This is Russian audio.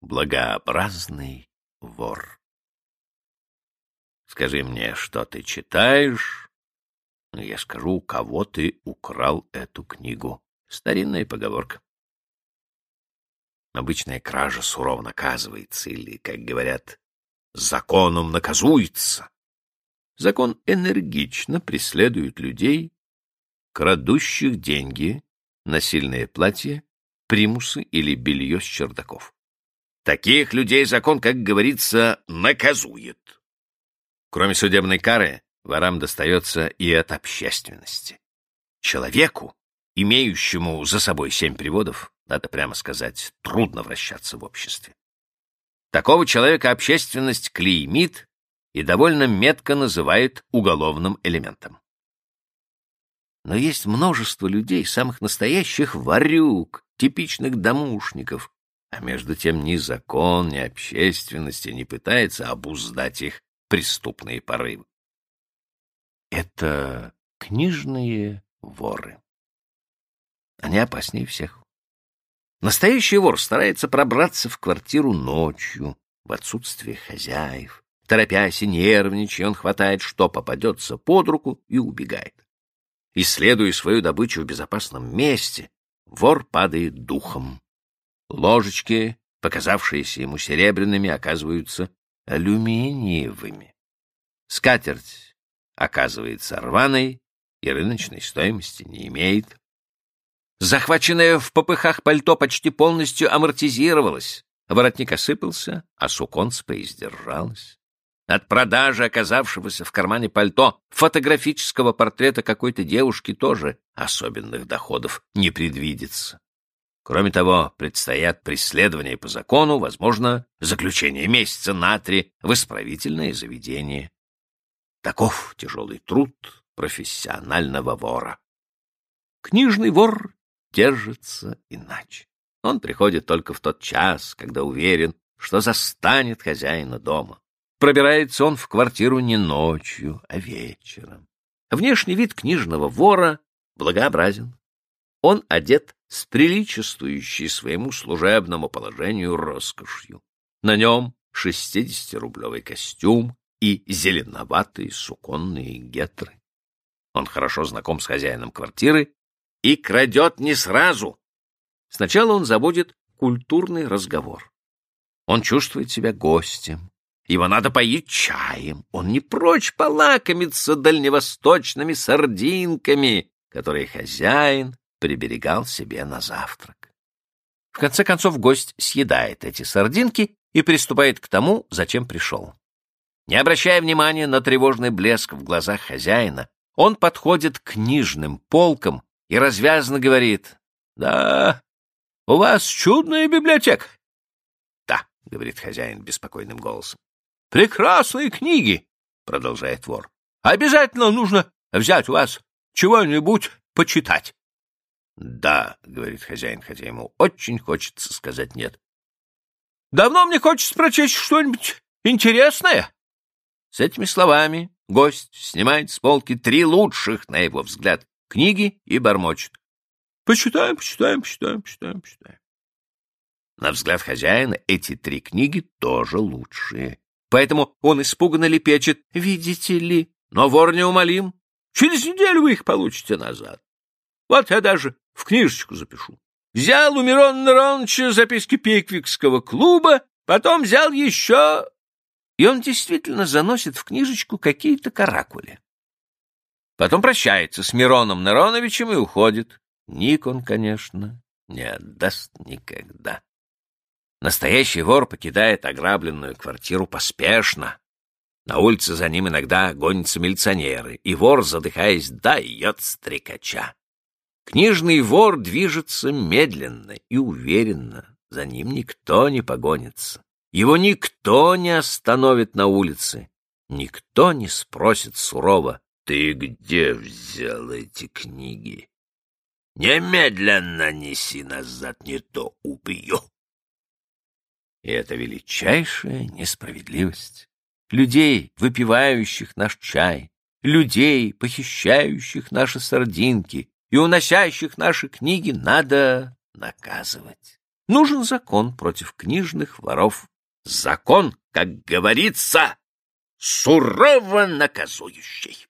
благообразный вор. Скажи мне, что ты читаешь, но я скажу, у кого ты украл эту книгу. Старинная поговорка. Обычная кража сурово наказывается, или, как говорят, законом наказуется. Закон энергично преследует людей, крадущих деньги, насильное платье, примусы или белье с чердаков. Таких людей закон, как говорится, наказует. Кроме судебной кары, ворам достается и от общественности. Человеку, имеющему за собой семь приводов, надо прямо сказать, трудно вращаться в обществе. Такого человека общественность клеймит и довольно метко называет уголовным элементом. Но есть множество людей, самых настоящих варюк, типичных домушников, а между тем ни закон, ни общественность не пытается обуздать их преступные порывы. Это книжные воры. Они опаснее всех. Настоящий вор старается пробраться в квартиру ночью, в отсутствие хозяев. Торопясь и нервничая, он хватает, что попадется под руку, и убегает. Исследуя свою добычу в безопасном месте, вор падает духом. Ложечки, показавшиеся ему серебряными, оказываются алюминиевыми. Скатерть оказывается рваной и рыночной стоимости не имеет. Захваченное в попыхах пальто почти полностью амортизировалось. Воротник осыпался, а суконца поиздержалась. От продажи оказавшегося в кармане пальто фотографического портрета какой-то девушки тоже особенных доходов не предвидится. Кроме того, предстоят преследования по закону, возможно, заключение месяца на три в исправительное заведение. Таков тяжелый труд профессионального вора. Книжный вор держится иначе. Он приходит только в тот час, когда уверен, что застанет хозяина дома. Пробирается он в квартиру не ночью, а вечером. Внешний вид книжного вора благообразен. Он одет с приличествующей своему служебному положению роскошью. На нем шестидесятирублевый костюм и зеленоватые суконные гетры. Он хорошо знаком с хозяином квартиры и крадет не сразу. Сначала он заводит культурный разговор. Он чувствует себя гостем. Его надо поить чаем. Он не прочь полакомиться дальневосточными сардинками, которые хозяин приберегал себе на завтрак. В конце концов гость съедает эти сардинки и приступает к тому, зачем пришел. Не обращая внимания на тревожный блеск в глазах хозяина, он подходит к книжным полкам и развязно говорит, «Да, у вас чудная библиотека». «Да», — говорит хозяин беспокойным голосом. «Прекрасные книги», — продолжает вор. «Обязательно нужно взять у вас чего-нибудь почитать». «Да», — говорит хозяин, хотя ему очень хочется сказать «нет». «Давно мне хочется прочесть что-нибудь интересное». С этими словами гость снимает с полки три лучших, на его взгляд, книги и бормочет. Почитаем, почитаем, почитаем, почитаем, почитаем. На взгляд хозяина эти три книги тоже лучшие. Поэтому он испуганно лепечет. Видите ли? Но вор неумолим. Через неделю вы их получите назад. Вот я даже в книжечку запишу. Взял у Мирона Нароновича записки Пиквикского клуба, потом взял еще... И он действительно заносит в книжечку какие-то каракули. Потом прощается с Мироном Нероновичем и уходит. Ник он, конечно, не отдаст никогда. Настоящий вор покидает ограбленную квартиру поспешно. На улице за ним иногда гонятся милиционеры, и вор, задыхаясь, дает стрекача. Книжный вор движется медленно и уверенно, за ним никто не погонится. Его никто не остановит на улице, никто не спросит сурово, ты где взял эти книги? Немедленно неси назад, не то убью. И это величайшая несправедливость. Людей, выпивающих наш чай, людей, похищающих наши сардинки и уносящих наши книги, надо наказывать. Нужен закон против книжных воров. Закон, как говорится, сурово наказующий.